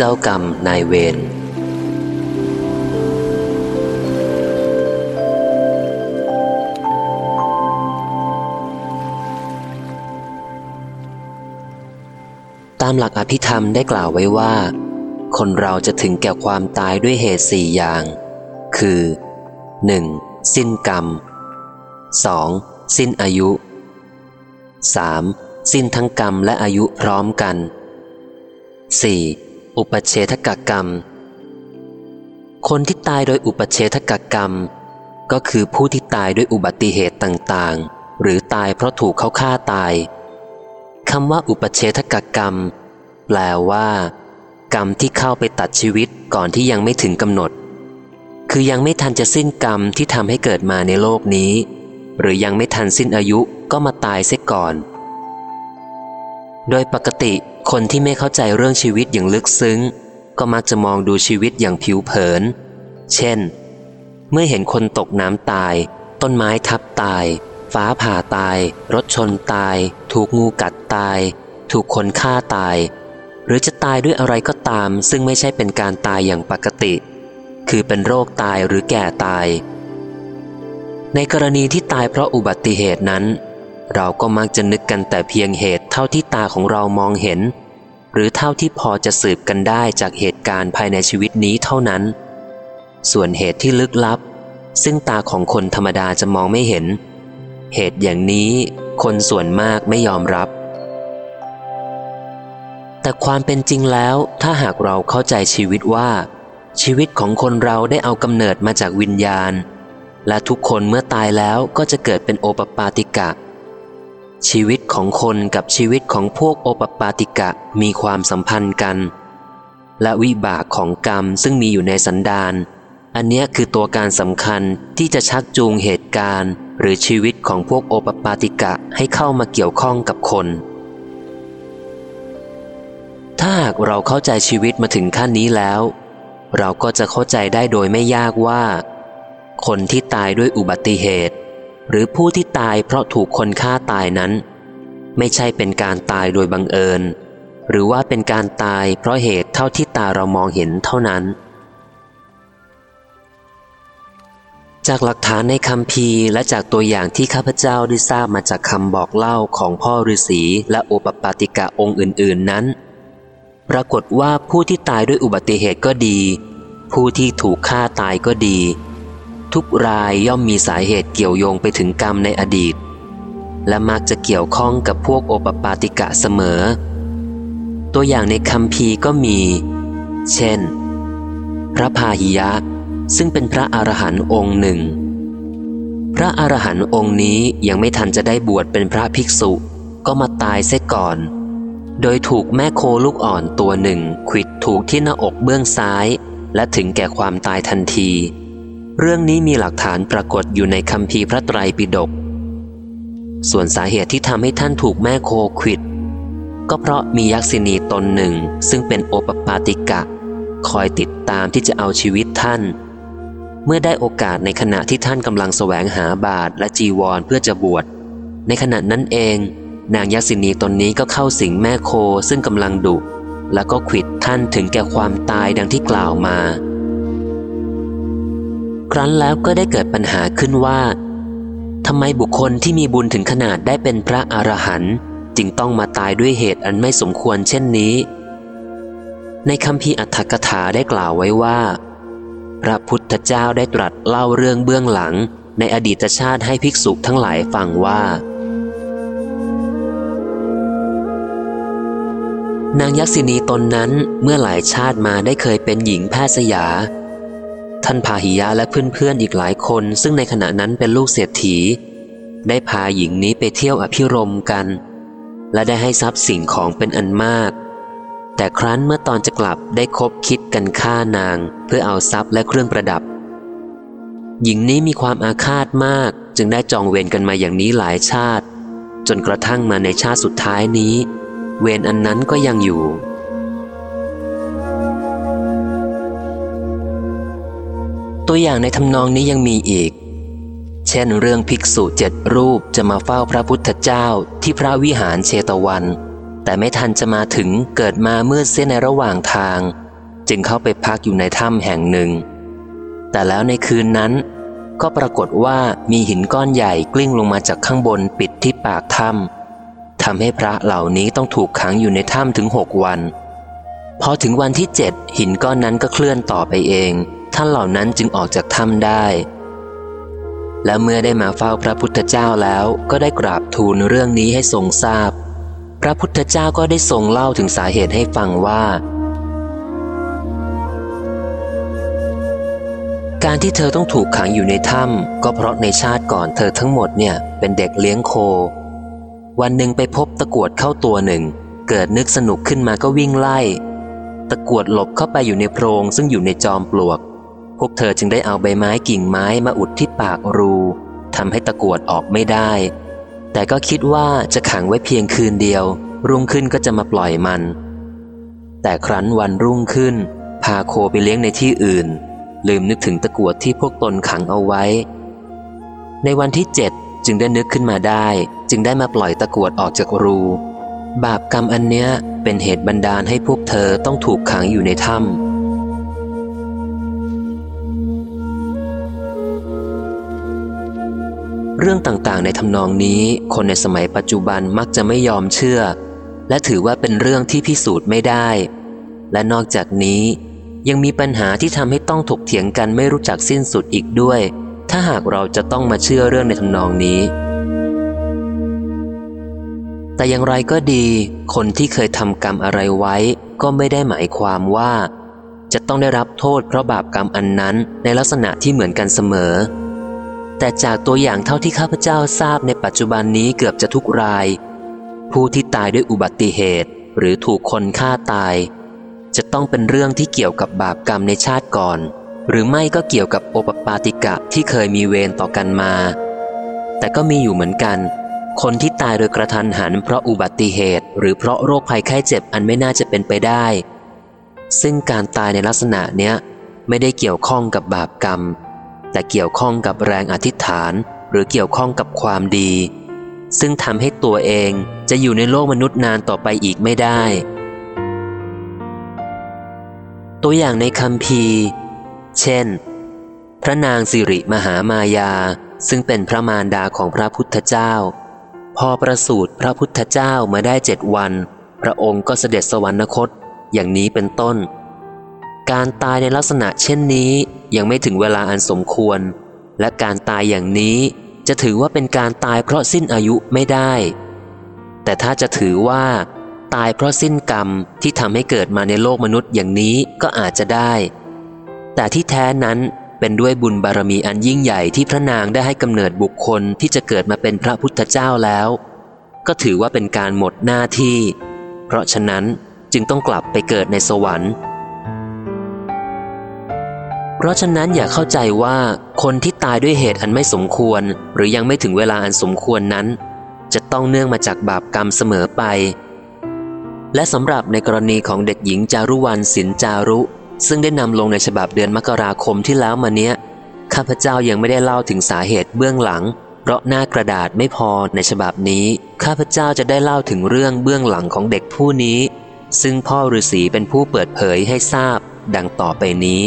เจ้ากรรมนายเวรตามหลักอภิธรรมได้กล่าวไว้ว่า คนเราจะถึงแก่ความตายด้วยเหตุสี่อย่าง คือ 1. สิ้นกรรม 2. สิ้นอายุ 3. สิ้นทั้งกรรมและอายุพร้อมกัน 4. อุปเชทกกรรม คนที่ตายโดยอุปเชทกกรรม ก็คือผู้ที่ตายด้วยอุบัติเหตุต่างๆ หรือตายเพราะถูกเขาฆ่าตายคำว่าอุปเชทกกรรม แปลว่า กรรมที่เข้าไปตัดชีวิตก่อนที่ยังไม่ถึงกำหนด คือยังไม่ทันจะสิ้นกรรมที่ทำให้เกิดมาในโลกนี้ หรือยังไม่ทันสิ้นอายุก็มาตายเสียก่อน โดยปกติ คนที่ไม่เข้าใจเรื่องชีวิตอย่างลึกซึ้ง ก็มักจะมองดูชีวิตอย่างผิวเผิน เช่น เมื่อเห็นคนตกน้ำตาย ต้นไม้ทับตาย ฟ้าผ่าตาย รถชนตาย ถูกงูกัดตาย ถูกคนฆ่าตาย หรือจะตายด้วยอะไรก็ตาม ซึ่งไม่ใช่เป็นการตายอย่างปกติ คือเป็นโรคตายหรือแก่ตาย ในกรณีที่ตายเพราะอุบัติเหตุนั้น เราก็มักจะนึกกันแต่เพียงเหตุเท่าที่ตาของเรามองเห็น หรือเท่าที่พอจะสืบกันได้จากเหตุการณ์ภายในชีวิตนี้เท่านั้น ส่วนเหตุที่ลึกลับ ซึ่งตาของคนธรรมดาจะมองไม่เห็น เหตุอย่างนี้คนส่วนมากไม่ยอมรับ แต่ความเป็นจริงแล้วถ้าหากเราเข้าใจชีวิตว่า ชีวิตของคนเราได้เอากำเนิดมาจากวิญญาณ และทุกคนเมื่อตายแล้วก็จะเกิดเป็นโอปปาติกะ ชีวิตของคนกับชีวิตของพวกโอปปาติกะมีความสัมพันธ์กัน และวิบากของกรรมซึ่งมีอยู่ในสันดานอันนี้คือตัวการสำคัญที่จะชักจูงเหตุการณ์ หรือชีวิตของพวกโอปปาติกะให้เข้ามาเกี่ยวข้องกับคน ถ้าหากเราเข้าใจชีวิตมาถึงขั้นนี้แล้ว เราก็จะเข้าใจได้โดยไม่ยากว่า คนที่ตายด้วยอุบัติเหตุ หรือผู้ที่ตายเพราะถูกคนฆ่าตายนั้น ไม่ใช่เป็นการตายโดยบังเอิญ หรือว่าเป็นการตายเพราะเหตุเท่าที่ตาเรามองเห็นเท่านั้น จากหลักฐานในคำพีและจากตัวอย่างที่ข้าพเจ้าได้ทราบมาจากคำบอกเล่าของพ่อฤาษีและโอปปาติกะองค์อื่น ๆนั้น ปรากฏว่าผู้ที่ตายด้วยอุบัติเหตุก็ดี ผู้ที่ถูกฆ่าตายก็ดี ทุกรายย่อมมีสาเหตุเกี่ยวโยงไปถึงกรรมในอดีต และมักจะเกี่ยวข้องกับพวกโอปปาติกะเสมอ ตัวอย่างในคำพีก็มี เช่น พระพาหิยะ ซึ่งเป็นพระอรหันต์องค์หนึ่ง พระอรหันต์องค์นี้ยังไม่ทันจะได้บวชเป็นพระภิกษุ ก็มาตายเสียก่อน โดยถูกแม่โคลูกอ่อนตัวหนึ่งขิดถูกที่หน้าอกเบื้องซ้าย และถึงแก่ความตายทันที เรื่องนี้มีหลักฐานปรากฏอยู่ในคำพีพระไตรปิฎก ส่วนสาเหตุที่ทำให้ท่านถูกแม่โคขิด ก็เพราะมียักษินีตนหนึ่งซึ่งเป็นโอปปาติกะ คอยติดตามที่จะเอาชีวิตท่าน เมื่อได้โอกาสในขณะที่ท่านกำลังแสวงหาบาทและจีวรเพื่อจะบวช ในขณะนั้นเอง นางยักษินีตนนี้ก็เข้าสิงแม่โคซึ่งกำลังดุ แล้วก็ขิดท่านถึงแก่ความตายดังที่กล่าวมา ครั้นแล้วก็ได้เกิดปัญหาขึ้นว่าทำไมบุคคลที่มีบุญถึงขนาดได้เป็นพระอรหันต์จึงต้องมาตายด้วยเหตุอันไม่สมควรเช่นนี้ ในคำพีอัตถกถาได้กล่าวไว้ว่า พระพุทธเจ้าได้ตรัสเล่าเรื่องเบื้องหลัง ในอดีตชาติให้ภิกษุทั้งหลายฟังว่า นางยักษินีตนนั้นเมื่อหลายชาติมาได้เคยเป็นหญิงแพทย์สยา ท่านพาหิยะและเพื่อนๆอีกหลายคน ซึ่งในขณะนั้นเป็นลูกเศรษฐี ได้พาหญิงนี้ไปเที่ยวอภิรมกัน และได้ให้ทรัพย์สิ่งของเป็นอันมาก แต่ครั้นเมื่อตอนจะกลับได้คบคิดกันฆ่านาง เพื่อเอาทรัพย์และเครื่องประดับ หญิงนี้มีความอาฆาตมากจึงได้จองเวรกันมาอย่างนี้หลายชาติ จนกระทั่งมาในชาติสุดท้ายนี้ เวรอันนั้นก็ยังอยู่ ตัวอย่างในทำนองนี้ยังมีอีก เช่นเรื่องภิกษุเจ็ดรูปจะมาเฝ้าพระพุทธเจ้าที่พระวิหารเชตวัน แต่ไม่ทันจะมาถึงเกิดมาเมื่อเส้นในระหว่างทาง จึงเข้าไปพักอยู่ในถ้ำแห่งหนึ่ง แต่แล้วในคืนนั้น ก็ปรากฏว่ามีหินก้อนใหญ่กลิ้งลงมาจากข้างบนปิดที่ปากถ้ำทำให้พระเหล่านี้ต้องถูกขังอยู่ในถ้ำถึงหกวันพอถึงวันที่เจ็ดหินก้อนนั้นก็เคลื่อนต่อไปเอง ท่านเหล่านั้นจึงออกจากถ้ำได้ และเมื่อได้มาเฝ้าพระพุทธเจ้าแล้วก็ได้กราบทูลเรื่องนี้ให้ทรงทราบพระพุทธเจ้าก็ได้ทรงเล่าถึงสาเหตุให้ฟังว่า การที่เธอต้องถูกขังอยู่ในถ้ำก็เพราะในชาติก่อนเธอทั้งหมดเนี่ยเป็นเด็กเลี้ยงโค วันหนึ่งไปพบตะกวดเข้าตัวหนึ่ง เกิดนึกสนุกขึ้นมาก็วิ่งไล่ตะกวดหลบเข้าไปอยู่ในโพรงซึ่งอยู่ในจอมปลวก พวกเธอจึงได้เอาใบไม้กิ่งไม้มาอุดที่ปากรูทำให้ตะกวดออกไม่ได้ แต่ก็คิดว่าจะขังไว้เพียงคืนเดียว รุ่งขึ้นก็จะมาปล่อยมัน แต่ครั้นวันรุ่งขึ้น พาโคไปเลี้ยงในที่อื่น ลืมนึกถึงตะกวดที่พวกตนขังเอาไว้ ในวันที่เจ็ดจึงได้นึกขึ้นมาได้ จึงได้มาปล่อยตะกวดออกจากรู บาปกรรมอันเนี้ยเป็นเหตุบันดาลให้พวกเธอต้องถูกขังอยู่ในถ้ำ เรื่องต่างๆ ในทำนองนี้คนในสมัยปัจจุบันมักจะไม่ยอมเชื่อ และถือว่าเป็นเรื่องที่พิสูจน์ไม่ได้ และนอกจากนี้ ยังมีปัญหาที่ทำให้ต้องถกเถียงกันไม่รู้จักสิ้นสุดอีกด้วย ถ้าหากเราจะต้องมาเชื่อเรื่องในทำนองนี้แต่อย่างไรก็ดี คนที่เคยทำกรรมอะไรไว้ ก็ไม่ได้หมายความว่า จะต้องได้รับโทษเพราะบาปกรรมอันนั้นในลักษณะที่เหมือนกันเสมอ แต่จากตัวอย่างเท่าที่ข้าพเจ้าทราบในปัจจุบันนี้เกือบจะทุกราย ผู้ที่ตายด้วยอุบัติเหตุ หรือถูกคนฆ่าตาย จะต้องเป็นเรื่องที่เกี่ยวกับบาปกรรมในชาติก่อน หรือไม่ก็เกี่ยวกับโอปปาติกะที่เคยมีเวรต่อกันมา แต่ก็มีอยู่เหมือนกัน คนที่ตายโดยกระทันหันเพราะอุบัติเหตุ หรือเพราะโรคภัยไข้เจ็บอันไม่น่าจะเป็นไปได้ ซึ่งการตายในลักษณะเนี้ยไม่ได้เกี่ยวข้องกับบาปกรรม แต่เกี่ยวข้องกับแรงอธิษฐานหรือเกี่ยวข้องกับความดี ซึ่งทำให้ตัวเองจะอยู่ในโลกมนุษย์นานต่อไปอีกไม่ได้ ตัวอย่างในคำพีเช่น พระนางสิริมหามายา ซึ่งเป็นพระมารดาของพระพุทธเจ้า พอประสูติพระพุทธเจ้ามาได้เจ็ดวัน พระองค์ก็เสด็จสวรรคตอย่างนี้เป็นต้น การตายในลักษณะเช่นนี้ยังไม่ถึงเวลาอันสมควร และการตายอย่างนี้จะถือว่าเป็นการตายเพราะสิ้นอายุไม่ได้ แต่ถ้าจะถือว่า ตายเพราะสิ้นกรรมที่ทำให้เกิดมาในโลกมนุษย์อย่างนี้ก็อาจจะได้ แต่ที่แท้นั้นเป็นด้วยบุญบารมีอันยิ่งใหญ่ที่พระนางได้ให้กำเนิดบุคคลที่จะเกิดมาเป็นพระพุทธเจ้าแล้ว ก็ถือว่าเป็นการหมดหน้าที่ เพราะฉะนั้นจึงต้องกลับไปเกิดในสวรรค์ เพราะฉะนั้นอย่าเข้าใจว่าคนที่ตายด้วยเหตุอันไม่สมควร หรือยังไม่ถึงเวลาอันสมควรนั้น จะต้องเนื่องมาจากบาปกรรมเสมอไป และสำหรับในกรณีของเด็กหญิงจารุวรรณสินจารุ ซึ่งได้นำลงในฉบับเดือนมกราคมที่แล้วมาเนี้ยข้าพเจ้ายังไม่ได้เล่าถึงสาเหตุเบื้องหลัง เพราะหน้ากระดาษไม่พอในฉบับนี้ ข้าพเจ้าจะได้เล่าถึงเรื่องเบื้องหลังของเด็กผู้นี้ ซึ่งพ่อฤาษีเป็นผู้เปิดเผยให้ทราบ ดังต่อไปนี้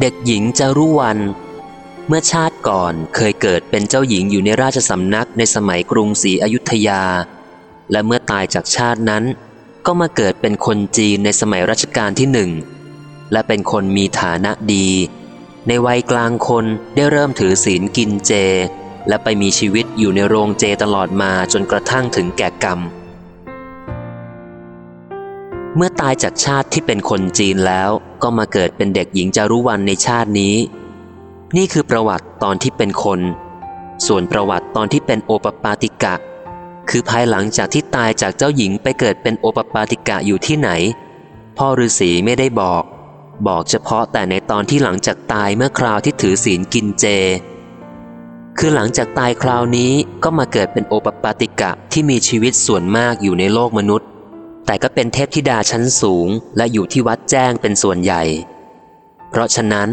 เด็กหญิงจารุวัน เมื่อชาติก่อนเคยเกิดเป็นเจ้าหญิงอยู่ในราชสำนักในสมัยกรุงศรีอยุธยา และเมื่อตายจากชาตินั้น ก็มาเกิดเป็นคนจีนในสมัยรัชกาลที่หนึ่ง และเป็นคนมีฐานะดี ในวัยกลางคนได้เริ่มถือศีลกินเจ และไปมีชีวิตอยู่ในโรงเจตลอดมาจนกระทั่งถึงแก่กรรม เมื่อตายจากชาติที่เป็นคนจีนแล้ว ก็มาเกิดเป็นเด็กหญิงจารุวรรณในชาตินี้ นี่คือประวัติตอนที่เป็นคน ส่วนประวัติตอนที่เป็นโอปปาติกะ คือภายหลังจากที่ตายจากเจ้าหญิงไปเกิดเป็นโอปปาติกะอยู่ที่ไหน พ่อฤาษีไม่ได้บอก บอกเฉพาะแต่ในตอนที่หลังจากตายเมื่อคราวที่ถือศีลกินเจ คือหลังจากตายคราวนี้ก็มาเกิดเป็นโอปปาติกะที่มีชีวิตส่วนมากอยู่ในโลกมนุษย์ แต่ก็เป็นเทพธิดาชั้นสูง และอยู่ที่วัดแจ้งเป็นส่วนใหญ่ เพราะฉะนั้น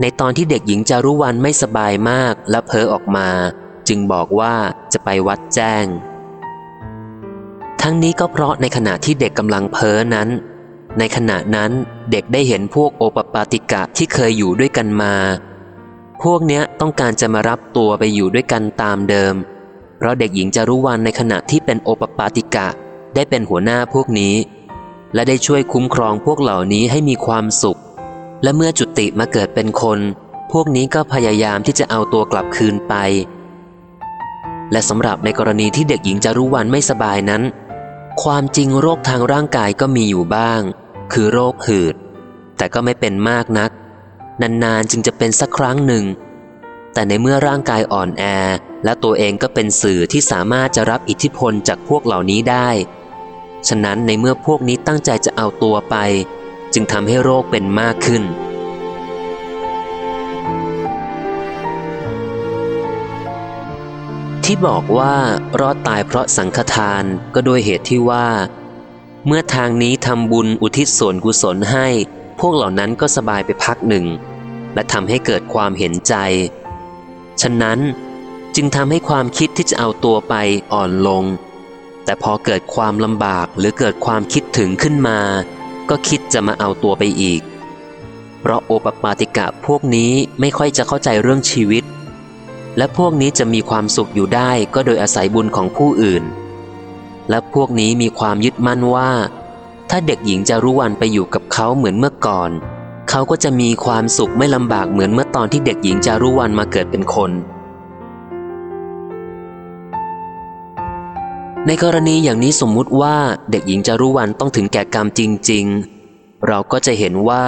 ในตอนที่เด็กหญิงจารุวันไม่สบายมากและเพ้อออกมา จึงบอกว่าจะไปวัดแจ้ง ทั้งนี้ก็เพราะในขณะที่เด็กกำลังเพ้อนั้น ในขณะนั้นเด็กได้เห็นพวกโอปปาติกะที่เคยอยู่ด้วยกันมา พวกเนี้ยต้องการจะมารับตัวไปอยู่ด้วยกันตามเดิม เพราะเด็กหญิงจารุวันในขณะที่เป็นโอปปาติกะ ได้เป็นหัวหน้าพวกนี้ และได้ช่วยคุ้มครองพวกเหล่านี้ให้มีความสุข และเมื่อจุติมาเกิดเป็นคน พวกนี้ก็พยายามที่จะเอาตัวกลับคืนไป และสำหรับในกรณีที่เด็กหญิงจารุวันไม่สบายนั้น ความจริงโรคทางร่างกายก็มีอยู่บ้าง คือโรคหืด แต่ก็ไม่เป็นมากนัก นานๆจึงจะเป็นสักครั้งหนึ่งแต่ในเมื่อร่างกายอ่อนแอ และตัวเองก็เป็นสื่อที่สามารถจะรับอิทธิพลจากพวกเหล่านี้ได้ ฉะนั้นในเมื่อพวกนี้ตั้งใจจะเอาตัวไป จึงทำให้โรคเป็นมากขึ้น ที่บอกว่ารอดตายเพราะสังฆทานก็โดยเหตุที่ว่า เมื่อทางนี้ทำบุญอุทิศส่วนกุศลให้ พวกเหล่านั้นก็สบายไปพักหนึ่ง และทำให้เกิดความเห็นใจ ฉะนั้นจึงทำให้ความคิดที่จะเอาตัวไปอ่อนลง แต่พอเกิดความลำบากหรือเกิดความคิดถึงขึ้นมา ก็คิดจะมาเอาตัวไปอีก เพราะโอปปาติกะพวกนี้ไม่ค่อยจะเข้าใจเรื่องชีวิต และพวกนี้จะมีความสุขอยู่ได้ก็โดยอาศัยบุญของผู้อื่น และพวกนี้มีความยึดมั่นว่า ถ้าเด็กหญิงจะรู้วันไปอยู่กับเขาเหมือนเมื่อก่อน เขาก็จะมีความสุขไม่ลำบากเหมือนเมื่อตอนที่เด็กหญิงจารุวันมาเกิดเป็นคน ในกรณีอย่างนี้สมมุติว่าเด็กหญิงจารุวันต้องถึงแก่กรรมจริง ๆ เราก็จะเห็นว่า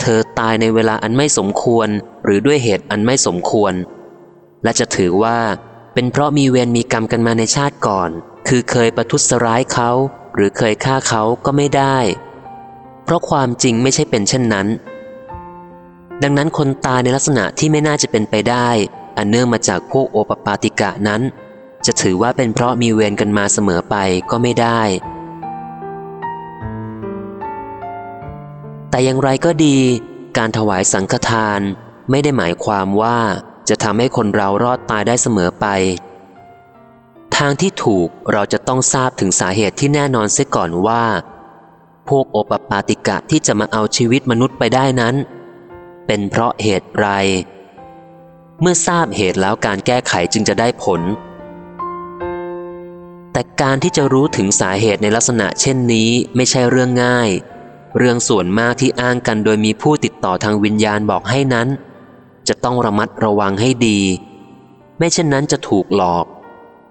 เธอตายในเวลาอันไม่สมควร หรือด้วยเหตุอันไม่สมควร และจะถือว่าเป็นเพราะมีเวรมีกรรมกันมาในชาติก่อน คือเคยประทุษร้ายเขา หรือเคยฆ่าเขาก็ไม่ได้ เพราะความจริงไม่ใช่เป็นเช่นนั้น ดังนั้นคนตายในลักษณะที่ไม่น่าจะเป็นไปได้ อันเนื่องมาจากพวกโอปปาติกะนั้น จะถือว่าเป็นเพราะมีเวรกันมาเสมอไปก็ไม่ได้ แต่อย่างไรก็ดี การถวายสังฆทานไม่ได้หมายความว่าจะทำให้คนเรารอดตายได้เสมอไป ทางที่ถูกเราจะต้องทราบถึงสาเหตุที่แน่นอนเสียก่อนว่า พวกโอปปาติกะที่จะมาเอาชีวิตมนุษย์ไปได้นั้น เป็นเพราะเหตุไร เมื่อทราบเหตุแล้วการแก้ไขจึงจะได้ผล แต่การที่จะรู้ถึงสาเหตุในลักษณะเช่นนี้ไม่ใช่เรื่องง่าย เรื่องส่วนมากที่อ้างกันโดยมีผู้ติดต่อทางวิญญาณบอกให้นั้น จะต้องระมัดระวังให้ดี ไม่เช่นนั้นจะถูกหลอก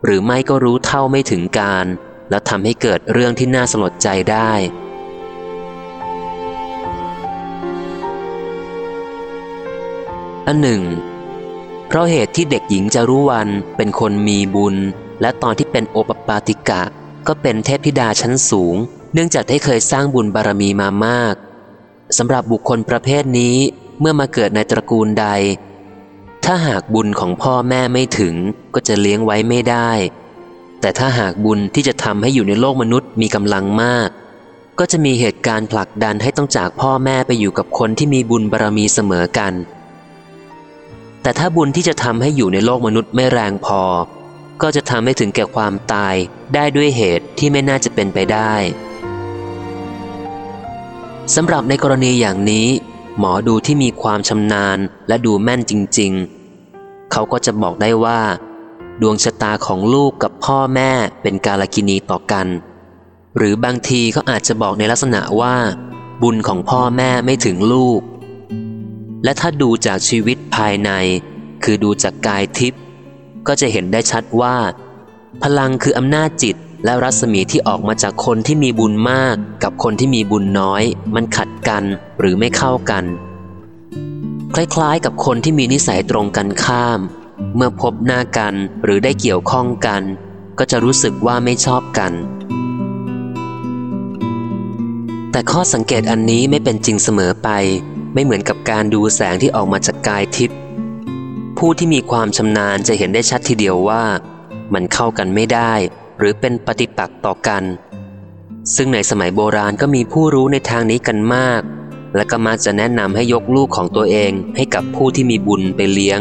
หรือไม่ก็รู้เท่าไม่ถึงการ แล้วทำให้เกิดเรื่องที่น่าสลดใจได้อันหนึ่งเพราะเหตุที่เด็กหญิงจารุวันเป็นคนมีบุญ และตอนที่เป็นโอปปาติกะ ก็เป็นเทพธิดาชั้นสูง เนื่องจากได้เคยสร้างบุญบารมีมามากสำหรับบุคคลประเภทนี้เมื่อมาเกิดในตระกูลใด ถ้าหากบุญของพ่อแม่ไม่ถึงก็จะเลี้ยงไว้ไม่ได้ แต่ถ้าหากบุญที่จะทำให้อยู่ในโลกมนุษย์มีกำลังมาก ก็จะมีเหตุการณ์ผลักดันให้ต้องจากพ่อแม่ไปอยู่กับคนที่มีบุญบารมีเสมอกัน แต่ถ้าบุญที่จะทำให้อยู่ในโลกมนุษย์ไม่แรงพอ ก็จะทำให้ถึงแก่ความตายได้ด้วยเหตุที่ไม่น่าจะเป็นไปได้สำหรับในกรณีอย่างนี้ หมอดูที่มีความชำนาญและดูแม่นจริง ๆ เขาก็จะบอกได้ว่า ดวงชะตาของลูกกับพ่อแม่เป็นกาลกินีต่อกัน หรือบางทีเขาอาจจะบอกในลักษณะว่า บุญของพ่อแม่ไม่ถึงลูก และถ้าดูจากชีวิตภายใน คือดูจากกายทิพย์ ก็จะเห็นได้ชัดว่า พลังคืออำนาจจิตและรัศมีที่ออกมาจากคนที่มีบุญมาก กับคนที่มีบุญน้อย มันขัดกันหรือไม่เข้ากัน คล้ายๆ กับคนที่มีนิสัยตรงกันข้าม เมื่อพบหน้ากันหรือได้เกี่ยวข้องกัน ก็จะรู้สึกว่าไม่ชอบกัน แต่ข้อสังเกตอันนี้ไม่เป็นจริงเสมอไป ไม่เหมือนกับการดูแสงที่ออกมาจากกายทิพย์ ผู้ที่มีความชำนาญจะเห็นได้ชัดทีเดียวว่า มันเข้ากันไม่ได้ หรือเป็นปฏิปักษ์ต่อกัน ซึ่งในสมัยโบราณก็มีผู้รู้ในทางนี้กันมาก และก็มักจะแนะนำให้ยกลูกของตัวเองให้กับผู้ที่มีบุญไปเลี้ยง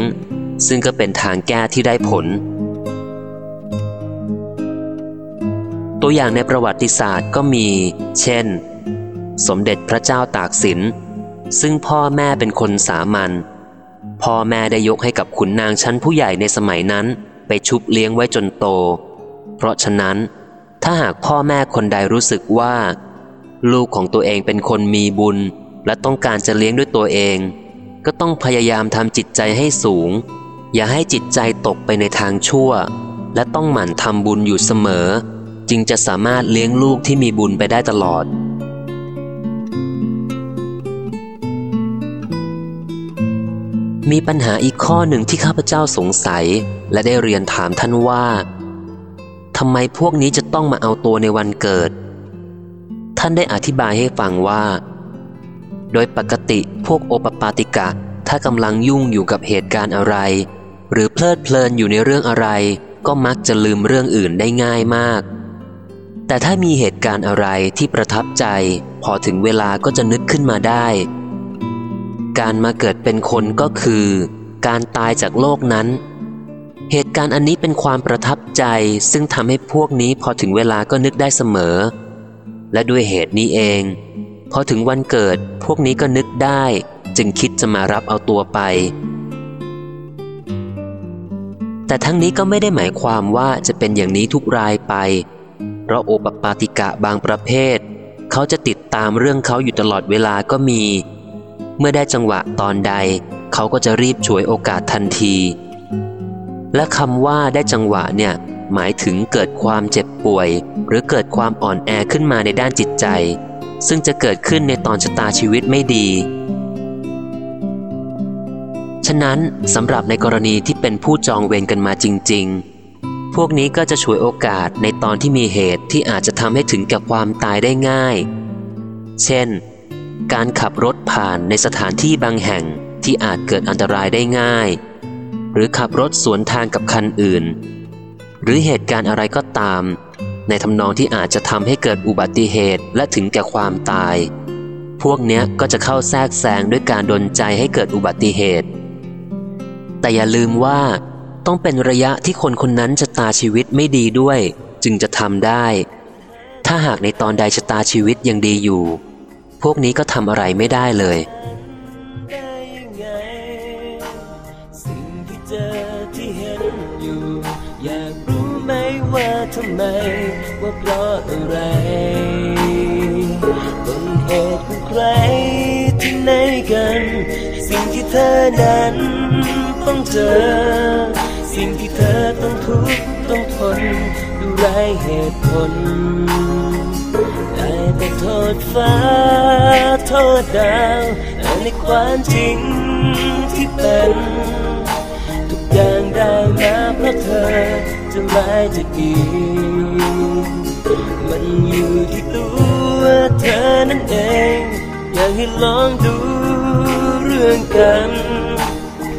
ซึ่งก็เป็นทางแก้ที่ได้ผล ตัวอย่างในประวัติศาสตร์ก็มี เช่น สมเด็จพระเจ้าตากสินซึ่งพ่อแม่เป็นคนสามัญ พ่อแม่ได้ยกให้กับขุนนางชั้นผู้ใหญ่ในสมัยนั้น ไปชุบเลี้ยงไว้จนโต เพราะฉะนั้น ถ้าหากพ่อแม่คนใดรู้สึกว่า ลูกของตัวเองเป็นคนมีบุญ และต้องการจะเลี้ยงด้วยตัวเอง ก็ต้องพยายามทำจิตใจให้สูง อย่าให้จิตใจตกไปในทางชั่ว และต้องหมั่นทำบุญอยู่เสมอ จึงจะสามารถเลี้ยงลูกที่มีบุญไปได้ตลอด มีปัญหาอีกข้อหนึ่งที่ข้าพเจ้าสงสัย และได้เรียนถามท่านว่าทำไมพวกนี้จะต้องมาเอาตัวในวันเกิด ท่านได้อธิบายให้ฟังว่า โดยปกติพวกโอปปาติกะ ถ้ากำลังยุ่งอยู่กับเหตุการณ์อะไร หรือเพลิดเพลินอยู่ในเรื่องอะไร ก็มักจะลืมเรื่องอื่นได้ง่ายมาก แต่ถ้ามีเหตุการณ์อะไรที่ประทับใจ พอถึงเวลาก็จะนึกขึ้นมาได้ การมาเกิดเป็นคนก็คือ การตายจากโลกนั้น เหตุการณ์อันนี้เป็นความประทับใจซึ่งทำให้พวกนี้พอถึงเวลาก็นึกได้เสมอ และด้วยเหตุนี้เอง พอถึงวันเกิดพวกนี้ก็นึกได้ จึงคิดจะมารับเอาตัวไป แต่ทั้งนี้ก็ไม่ได้หมายความว่าจะเป็นอย่างนี้ทุกรายไป เพราะโอปปาติกะบางประเภท เขาจะติดตามเรื่องเขาอยู่ตลอดเวลาก็มี เมื่อได้จังหวะตอนใด เขาก็จะรีบฉวยโอกาสทันที และคำว่าได้จังหวะเนี่ย หมายถึงเกิดความเจ็บป่วย หรือเกิดความอ่อนแอขึ้นมาในด้านจิตใจ ซึ่งจะเกิดขึ้นในตอนชะตาชีวิตไม่ดี ฉะนั้นสำหรับในกรณีที่เป็นผู้จองเวรกันมาจริง ๆ พวกนี้ก็จะฉวยโอกาสในตอนที่มีเหตุที่อาจจะทำให้ถึงกับความตายได้ง่าย เช่น การขับรถผ่านในสถานที่บางแห่งที่อาจเกิดอันตรายได้ง่าย หรือขับรถสวนทางกับคันอื่น หรือเหตุการณ์อะไรก็ตาม ในทำนองที่อาจจะทำให้เกิดอุบัติเหตุและถึงแก่ความตาย พวกเนี้ยก็จะเข้าแทรกแซงด้วยการดนใจให้เกิดอุบัติเหตุ แต่อย่าลืมว่าต้องเป็นระยะที่คนคนนั้นชะตาชีวิตไม่ดีด้วย จึงจะทำได้ ถ้าหากในตอนใดชะตาชีวิตยังดีอยู่ พวกนี้ก็ทำอะไรไม่ได้เลยได้ยังไงสิ่งที่เจอยากรู้ไหมว่าทำไม ว่าเพราะอะไรต้นเหตุของใครที่ไหนกัน สิ่งที่เธอนั้นต้องเจอ สิ่งที่เธอต้องทุกข์ต้องทนดูไรเหตุผล โทษฟ้า โทษดาวแต่ในความจริงที่เป็น ทุกอย่างได้มาเพราะเธอจะร้ายจะดีมันอยู่ที่ตัวเธอนั่นเอง อยากให้ลองดูเรื่องกัน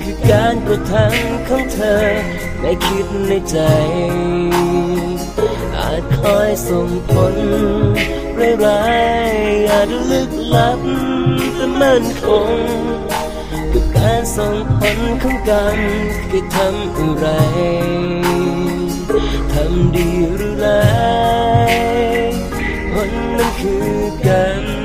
คือการกระทำของเธอไม่คิดในใจ จคอยส่งผลร้ายๆอาจลึกลับแต่มั่นคงกับการส่งผลของกันที่ทำอะไรทำดีหรือร้ายผลนั้นคือกันแม้